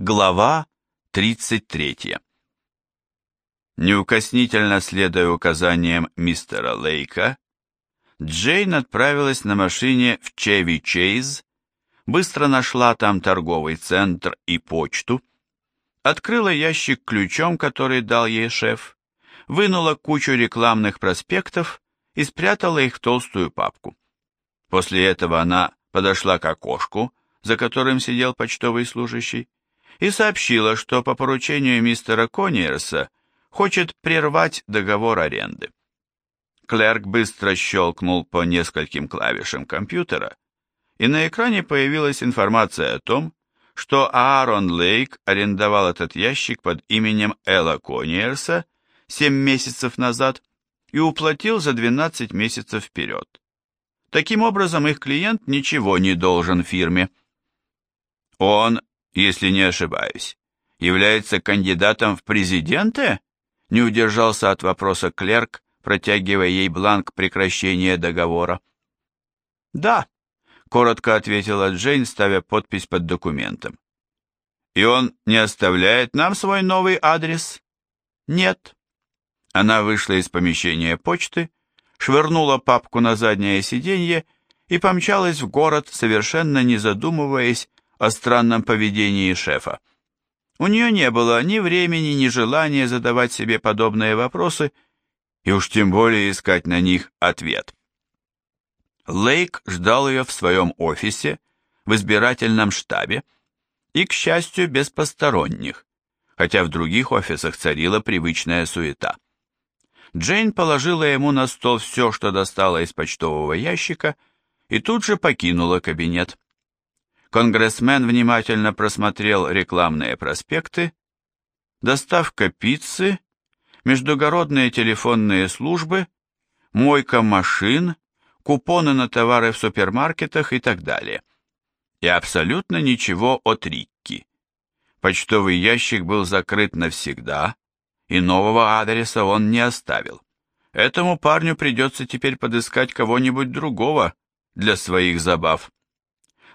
Глава 33. Неукоснительно следуя указаниям мистера Лейка, Джейн отправилась на машине в Чеви Чейз, быстро нашла там торговый центр и почту, открыла ящик ключом, который дал ей шеф, вынула кучу рекламных проспектов и спрятала их в толстую папку. После этого она подошла к окошку, за которым сидел почтовый служащий, и сообщила, что по поручению мистера Кониерса хочет прервать договор аренды. Клерк быстро щелкнул по нескольким клавишам компьютера, и на экране появилась информация о том, что Аарон Лейк арендовал этот ящик под именем Элла Кониерса 7 месяцев назад и уплатил за 12 месяцев вперед. Таким образом, их клиент ничего не должен фирме. Он если не ошибаюсь, является кандидатом в президенты? Не удержался от вопроса клерк, протягивая ей бланк прекращения договора. Да, коротко ответила Джейн, ставя подпись под документом. И он не оставляет нам свой новый адрес? Нет. Она вышла из помещения почты, швырнула папку на заднее сиденье и помчалась в город, совершенно не задумываясь о странном поведении шефа. У нее не было ни времени, ни желания задавать себе подобные вопросы, и уж тем более искать на них ответ. Лейк ждал ее в своем офисе, в избирательном штабе, и, к счастью, без посторонних, хотя в других офисах царила привычная суета. Джейн положила ему на стол все, что достала из почтового ящика, и тут же покинула кабинет. Конгрессмен внимательно просмотрел рекламные проспекты, доставка пиццы, междугородные телефонные службы, мойка машин, купоны на товары в супермаркетах и так далее. И абсолютно ничего от Рикки. Почтовый ящик был закрыт навсегда, и нового адреса он не оставил. Этому парню придется теперь подыскать кого-нибудь другого для своих забав.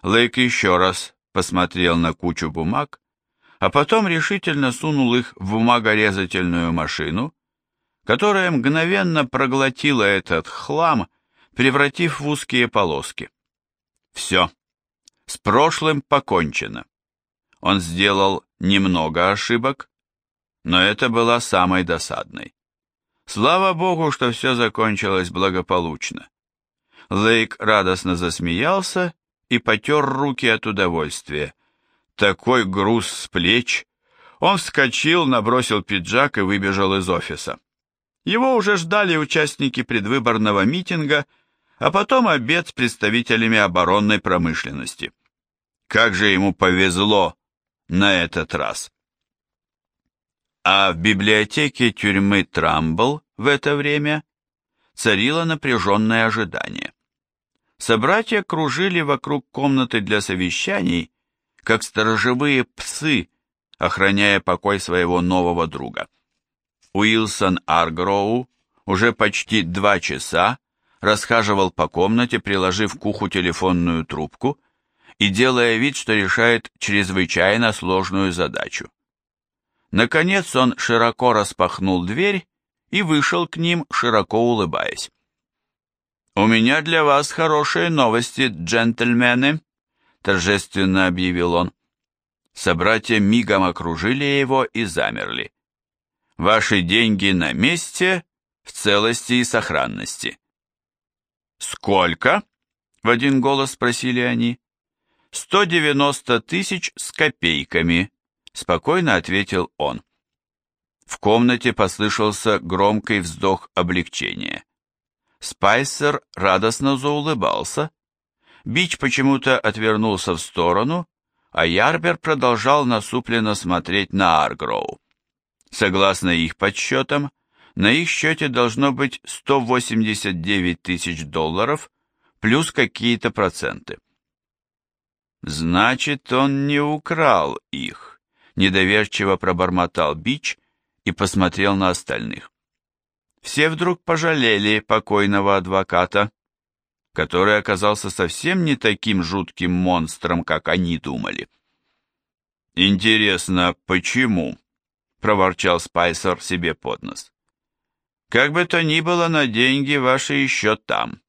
Лейк еще раз посмотрел на кучу бумаг, а потом решительно сунул их в бумагорезательную машину, которая мгновенно проглотила этот хлам, превратив в узкие полоски. Все. С прошлым покончено. Он сделал немного ошибок, но это была самой досадной. Слава богу, что все закончилось благополучно. Лейк радостно засмеялся и потер руки от удовольствия. Такой груз с плеч! Он вскочил, набросил пиджак и выбежал из офиса. Его уже ждали участники предвыборного митинга, а потом обед с представителями оборонной промышленности. Как же ему повезло на этот раз! А в библиотеке тюрьмы Трамбл в это время царило напряженное ожидание. Собратья кружили вокруг комнаты для совещаний, как сторожевые псы, охраняя покой своего нового друга. Уилсон Аргроу уже почти два часа расхаживал по комнате, приложив к уху телефонную трубку и делая вид, что решает чрезвычайно сложную задачу. Наконец он широко распахнул дверь и вышел к ним, широко улыбаясь. «У меня для вас хорошие новости, джентльмены», — торжественно объявил он. Собратья мигом окружили его и замерли. «Ваши деньги на месте, в целости и сохранности». «Сколько?» — в один голос спросили они. «Сто девяносто тысяч с копейками», — спокойно ответил он. В комнате послышался громкий вздох облегчения. Спайсер радостно заулыбался. Бич почему-то отвернулся в сторону, а Ярбер продолжал насупленно смотреть на Аргроу. Согласно их подсчетам, на их счете должно быть 189 тысяч долларов плюс какие-то проценты. «Значит, он не украл их», — недоверчиво пробормотал Бич и посмотрел на остальных все вдруг пожалели покойного адвоката, который оказался совсем не таким жутким монстром, как они думали. Интересно, почему? проворчал Спайсер себе под нос. Как бы то ни было, на деньги ваши еще там,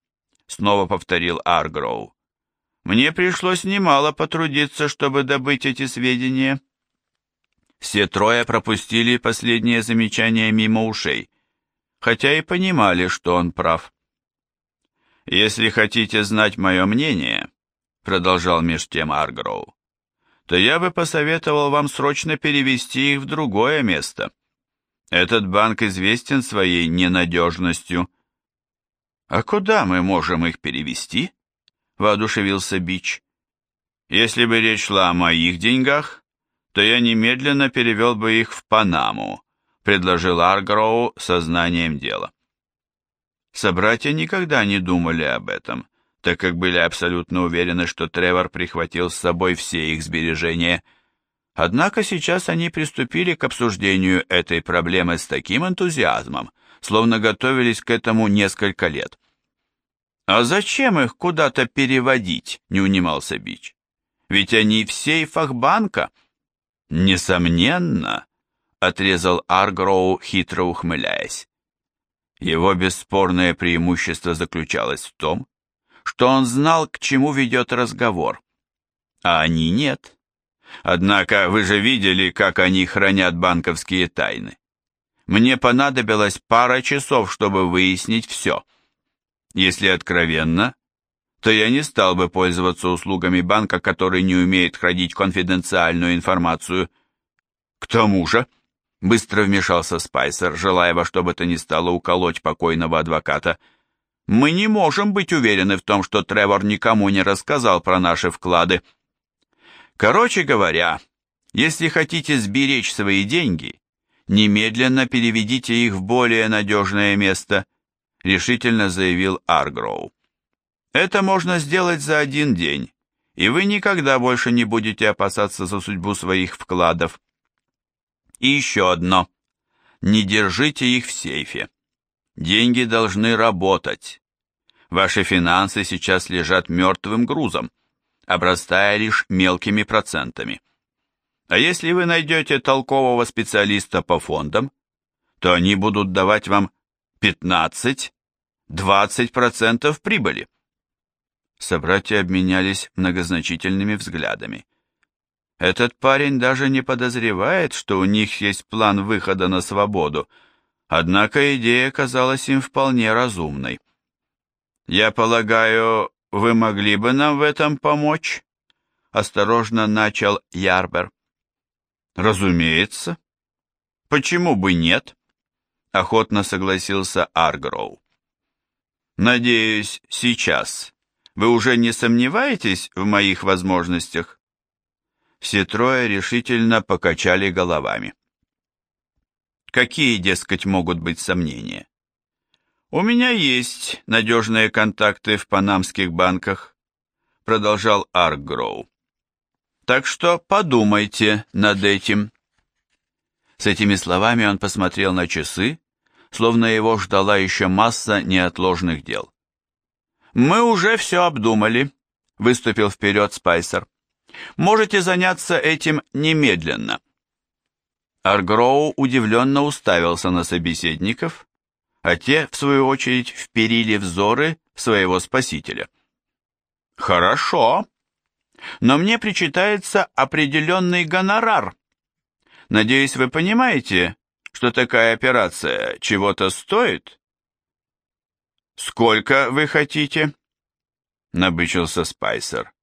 снова повторил Аргроу. Мне пришлось немало потрудиться, чтобы добыть эти сведения. Все трое пропустили последнее замечание мимо ушей, хотя и понимали, что он прав. «Если хотите знать мое мнение», — продолжал меж тем Аргроу, то я бы посоветовал вам срочно перевести их в другое место. Этот банк известен своей ненадежностью. А куда мы можем их перевести? Воодушевился Бич. Если бы речь шла о моих деньгах, то я немедленно перевел бы их в Панаму, предложил Аргроу сознанием дела. Собратья никогда не думали об этом, так как были абсолютно уверены, что Тревор прихватил с собой все их сбережения. Однако сейчас они приступили к обсуждению этой проблемы с таким энтузиазмом, словно готовились к этому несколько лет. «А зачем их куда-то переводить?» — не унимался Бич. «Ведь они в сейфах банка». «Несомненно», — отрезал Аргроу, хитро ухмыляясь. Его бесспорное преимущество заключалось в том, что он знал, к чему ведет разговор, а они нет. Однако вы же видели, как они хранят банковские тайны. Мне понадобилось пара часов, чтобы выяснить все. Если откровенно, то я не стал бы пользоваться услугами банка, который не умеет хранить конфиденциальную информацию. К тому же, быстро вмешался Спайсер, желая во что бы то ни стало уколоть покойного адвоката, — мы не можем быть уверены в том, что Тревор никому не рассказал про наши вклады. Короче говоря, если хотите сберечь свои деньги, немедленно переведите их в более надежное место, решительно заявил Аргроу. Это можно сделать за один день, и вы никогда больше не будете опасаться за судьбу своих вкладов. И еще одно. Не держите их в сейфе. Деньги должны работать. Ваши финансы сейчас лежат мертвым грузом, обрастая лишь мелкими процентами. А если вы найдете толкового специалиста по фондам, то они будут давать вам 15-20% прибыли. Собратья обменялись многозначительными взглядами. Этот парень даже не подозревает, что у них есть план выхода на свободу – Однако идея казалась им вполне разумной. «Я полагаю, вы могли бы нам в этом помочь?» Осторожно начал Ярбер. «Разумеется. Почему бы нет?» Охотно согласился Аргроу. «Надеюсь, сейчас вы уже не сомневаетесь в моих возможностях?» Все трое решительно покачали головами. Какие, дескать, могут быть сомнения? У меня есть надежные контакты в панамских банках, продолжал Аркгроу. Так что подумайте над этим. С этими словами он посмотрел на часы, словно его ждала еще масса неотложных дел. «Мы уже все обдумали», — выступил вперед Спайсер. «Можете заняться этим немедленно». Аргроу удивленно уставился на собеседников, а те, в свою очередь, вперили взоры своего спасителя. «Хорошо, но мне причитается определенный гонорар. Надеюсь, вы понимаете, что такая операция чего-то стоит?» «Сколько вы хотите?» — набычился Спайсер.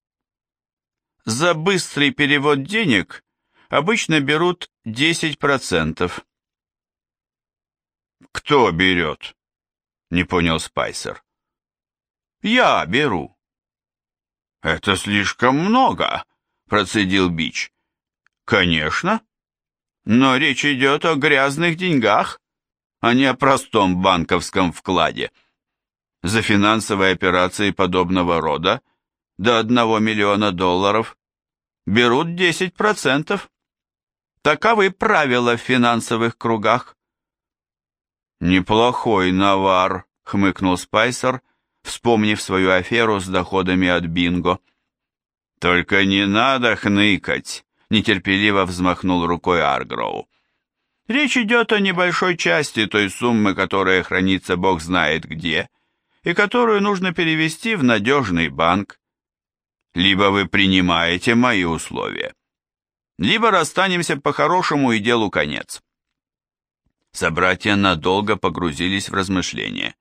«За быстрый перевод денег обычно берут 10%. «Кто берет?» — не понял Спайсер. «Я беру». «Это слишком много», — процедил Бич. «Конечно. Но речь идет о грязных деньгах, а не о простом банковском вкладе. За финансовые операции подобного рода до одного миллиона долларов берут 10%. Таковы правила в финансовых кругах. Неплохой навар, хмыкнул Спайсер, вспомнив свою аферу с доходами от бинго. Только не надо хныкать, нетерпеливо взмахнул рукой Аргроу. Речь идет о небольшой части той суммы, которая хранится бог знает где, и которую нужно перевести в надежный банк. Либо вы принимаете мои условия, либо расстанемся по-хорошему и делу конец. Собратья надолго погрузились в размышления.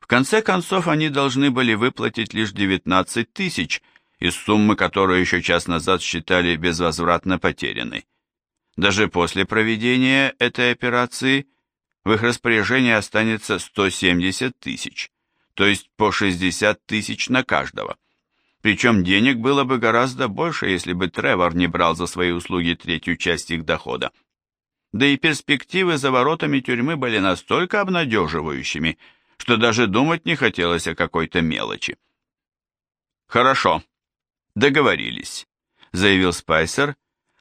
В конце концов, они должны были выплатить лишь 19 тысяч из суммы, которую еще час назад считали безвозвратно потерянной. Даже после проведения этой операции в их распоряжении останется 170 тысяч, то есть по 60 тысяч на каждого. Причем денег было бы гораздо больше, если бы Тревор не брал за свои услуги третью часть их дохода. Да и перспективы за воротами тюрьмы были настолько обнадеживающими, что даже думать не хотелось о какой-то мелочи. «Хорошо, договорились», — заявил Спайсер,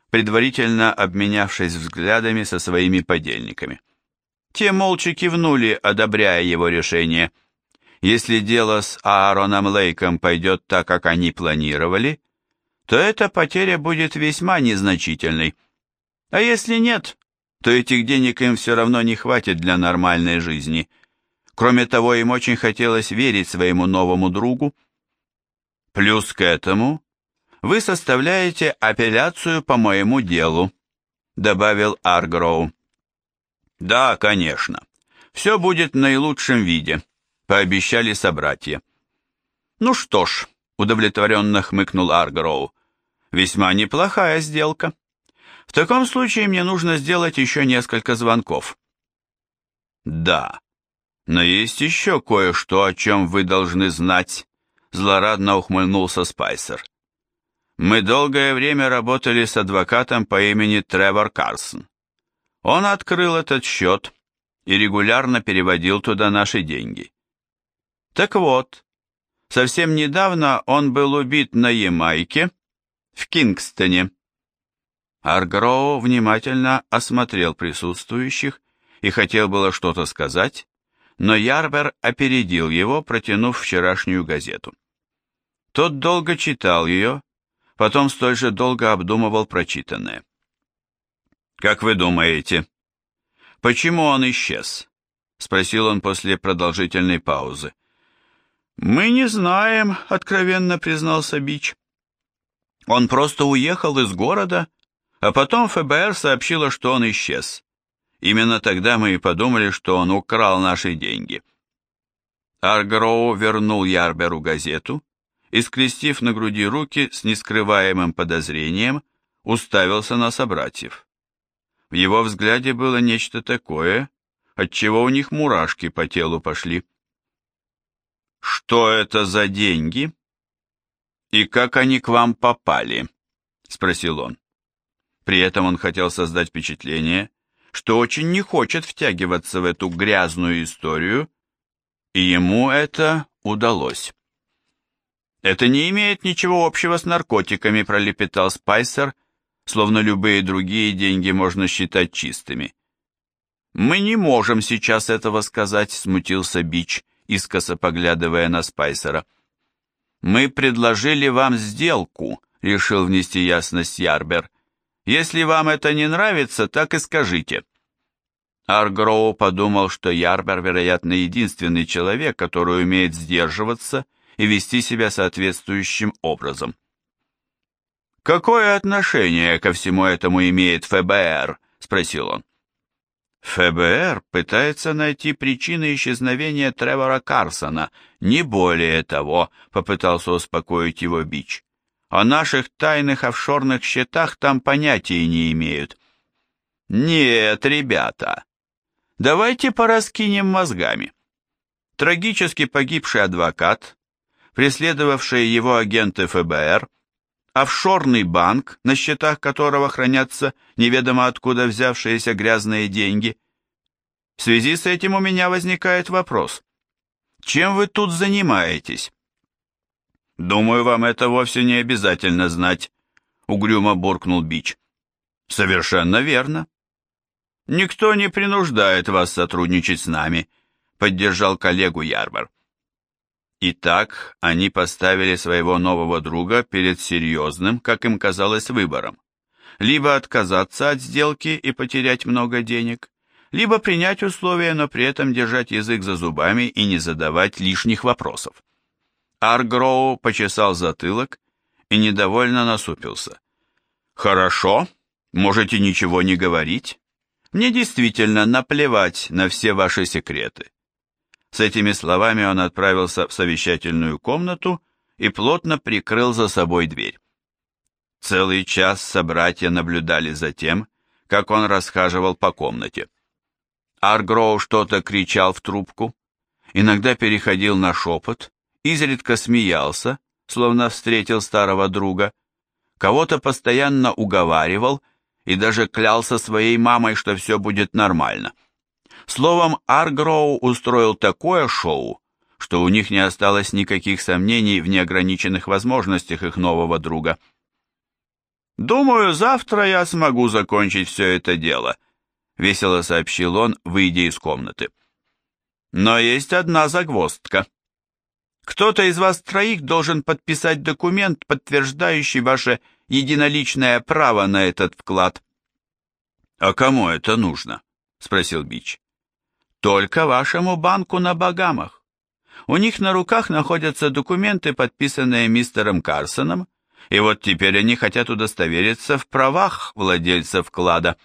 предварительно обменявшись взглядами со своими подельниками. Те молча кивнули, одобряя его решение. Если дело с Аароном Лейком пойдет так, как они планировали, то эта потеря будет весьма незначительной. А если нет, то этих денег им все равно не хватит для нормальной жизни. Кроме того, им очень хотелось верить своему новому другу. Плюс к этому вы составляете апелляцию по моему делу», — добавил Аргроу. «Да, конечно. Все будет в наилучшем виде», — пообещали собратья. «Ну что ж», — удовлетворенно хмыкнул Аргроу, — «весьма неплохая сделка. В таком случае мне нужно сделать еще несколько звонков». «Да, но есть еще кое-что, о чем вы должны знать», — злорадно ухмыльнулся Спайсер. Мы долгое время работали с адвокатом по имени Тревор Карсон. Он открыл этот счет и регулярно переводил туда наши деньги. Так вот, совсем недавно он был убит на Ямайке, в Кингстоне. Аргроу внимательно осмотрел присутствующих и хотел было что-то сказать, но Ярбер опередил его, протянув вчерашнюю газету. Тот долго читал ее, потом столь же долго обдумывал прочитанное. «Как вы думаете, почему он исчез?» — спросил он после продолжительной паузы. «Мы не знаем», — откровенно признался Бич. «Он просто уехал из города, а потом ФБР сообщило, что он исчез. Именно тогда мы и подумали, что он украл наши деньги». Аргроу вернул Ярберу газету, и, скрестив на груди руки с нескрываемым подозрением, уставился на собратьев. В его взгляде было нечто такое, от чего у них мурашки по телу пошли. «Что это за деньги? И как они к вам попали?» — спросил он. При этом он хотел создать впечатление, что очень не хочет втягиваться в эту грязную историю, и ему это удалось. «Это не имеет ничего общего с наркотиками», – пролепетал Спайсер, словно любые другие деньги можно считать чистыми. «Мы не можем сейчас этого сказать», – смутился Бич, искоса поглядывая на Спайсера. «Мы предложили вам сделку», – решил внести ясность Ярбер. «Если вам это не нравится, так и скажите». Аргроу подумал, что Ярбер, вероятно, единственный человек, который умеет сдерживаться и вести себя соответствующим образом. «Какое отношение ко всему этому имеет ФБР?» – спросил он. ФБР пытается найти причины исчезновения Тревора Карсона, не более того, попытался успокоить его Бич. О наших тайных офшорных счетах там понятия не имеют. Нет, ребята, давайте пораскинем мозгами. Трагически погибший адвокат преследовавшие его агенты ФБР, офшорный банк, на счетах которого хранятся неведомо откуда взявшиеся грязные деньги. В связи с этим у меня возникает вопрос. Чем вы тут занимаетесь? Думаю, вам это вовсе не обязательно знать, угрюмо буркнул Бич. Совершенно верно. Никто не принуждает вас сотрудничать с нами, поддержал коллегу Ярбер. Итак, они поставили своего нового друга перед серьезным, как им казалось, выбором. Либо отказаться от сделки и потерять много денег, либо принять условия, но при этом держать язык за зубами и не задавать лишних вопросов. Аргроу почесал затылок и недовольно насупился. «Хорошо, можете ничего не говорить. Мне действительно наплевать на все ваши секреты». С этими словами он отправился в совещательную комнату и плотно прикрыл за собой дверь. Целый час собратья наблюдали за тем, как он расхаживал по комнате. Аргроу что-то кричал в трубку, иногда переходил на шепот, изредка смеялся, словно встретил старого друга, кого-то постоянно уговаривал и даже клялся своей мамой, что все будет нормально. Словом, Аргроу устроил такое шоу, что у них не осталось никаких сомнений в неограниченных возможностях их нового друга. «Думаю, завтра я смогу закончить все это дело», — весело сообщил он, выйдя из комнаты. «Но есть одна загвоздка. Кто-то из вас троих должен подписать документ, подтверждающий ваше единоличное право на этот вклад». «А кому это нужно?» — спросил Бич. «Только вашему банку на Багамах. У них на руках находятся документы, подписанные мистером Карсоном, и вот теперь они хотят удостовериться в правах владельца вклада».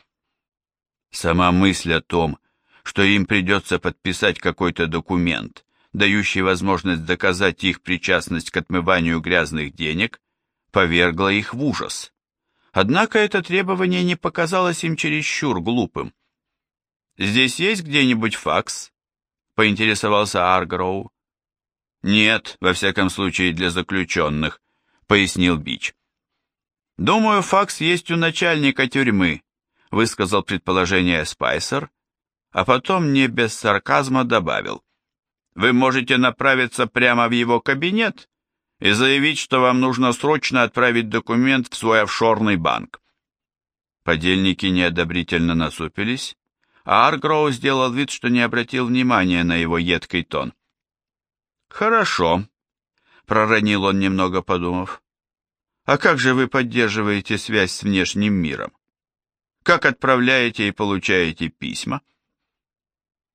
Сама мысль о том, что им придется подписать какой-то документ, дающий возможность доказать их причастность к отмыванию грязных денег, повергла их в ужас. Однако это требование не показалось им чересчур глупым. «Здесь есть где-нибудь факс?» — поинтересовался Аргроу. «Нет, во всяком случае для заключенных», — пояснил Бич. «Думаю, факс есть у начальника тюрьмы», высказал предположение Спайсер, а потом не без сарказма добавил. Вы можете направиться прямо в его кабинет и заявить, что вам нужно срочно отправить документ в свой офшорный банк. Подельники неодобрительно насупились, а Аргроу сделал вид, что не обратил внимания на его едкий тон. «Хорошо», — проронил он, немного подумав. «А как же вы поддерживаете связь с внешним миром? Как отправляете и получаете письма?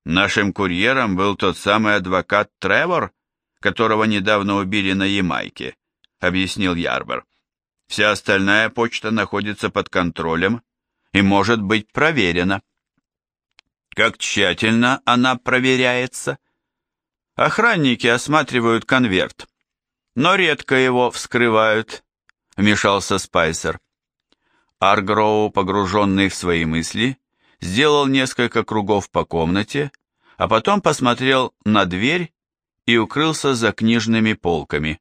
Нашим курьером был тот самый адвокат Тревор, которого недавно убили на Ямайке, объяснил Ярбер. Вся остальная почта находится под контролем и может быть проверена. Как тщательно она проверяется? Охранники осматривают конверт, но редко его вскрывают, вмешался Спайсер. Аргроу, погруженный в свои мысли, сделал несколько кругов по комнате, а потом посмотрел на дверь и укрылся за книжными полками.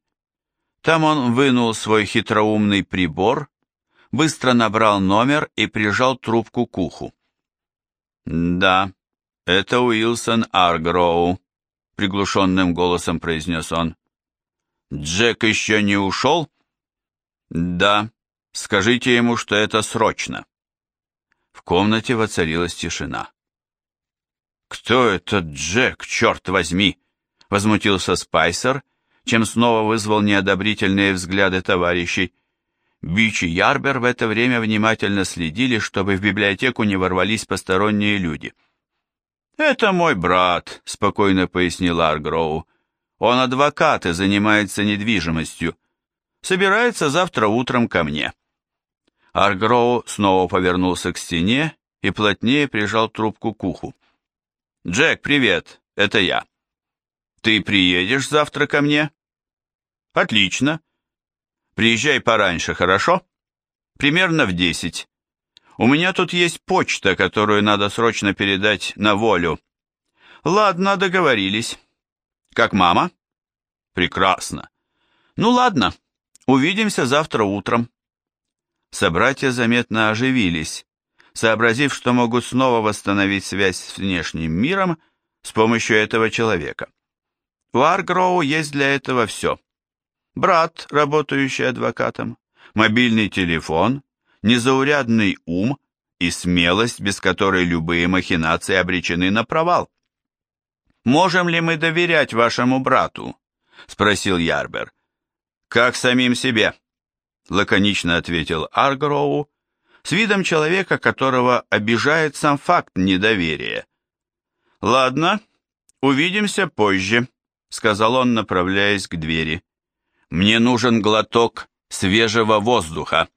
Там он вынул свой хитроумный прибор, быстро набрал номер и прижал трубку к уху. «Да, это Уилсон Аргроу», — приглушенным голосом произнес он. «Джек еще не ушел?» «Да», Скажите ему, что это срочно. В комнате воцарилась тишина. «Кто этот Джек, черт возьми?» — возмутился Спайсер, чем снова вызвал неодобрительные взгляды товарищей. Бич и Ярбер в это время внимательно следили, чтобы в библиотеку не ворвались посторонние люди. «Это мой брат», — спокойно пояснил Аргроу. «Он адвокат и занимается недвижимостью. Собирается завтра утром ко мне». Аргроу снова повернулся к стене и плотнее прижал трубку к уху. «Джек, привет, это я. Ты приедешь завтра ко мне?» «Отлично. Приезжай пораньше, хорошо? Примерно в десять. У меня тут есть почта, которую надо срочно передать на волю. Ладно, договорились. Как мама? Прекрасно. Ну ладно, увидимся завтра утром собратья заметно оживились, сообразив, что могут снова восстановить связь с внешним миром с помощью этого человека. У Аргроу есть для этого все. Брат, работающий адвокатом, мобильный телефон, незаурядный ум и смелость, без которой любые махинации обречены на провал. «Можем ли мы доверять вашему брату?» — спросил Ярбер. «Как самим себе?» лаконично ответил Аргроу, с видом человека, которого обижает сам факт недоверия. «Ладно, увидимся позже», — сказал он, направляясь к двери. «Мне нужен глоток свежего воздуха».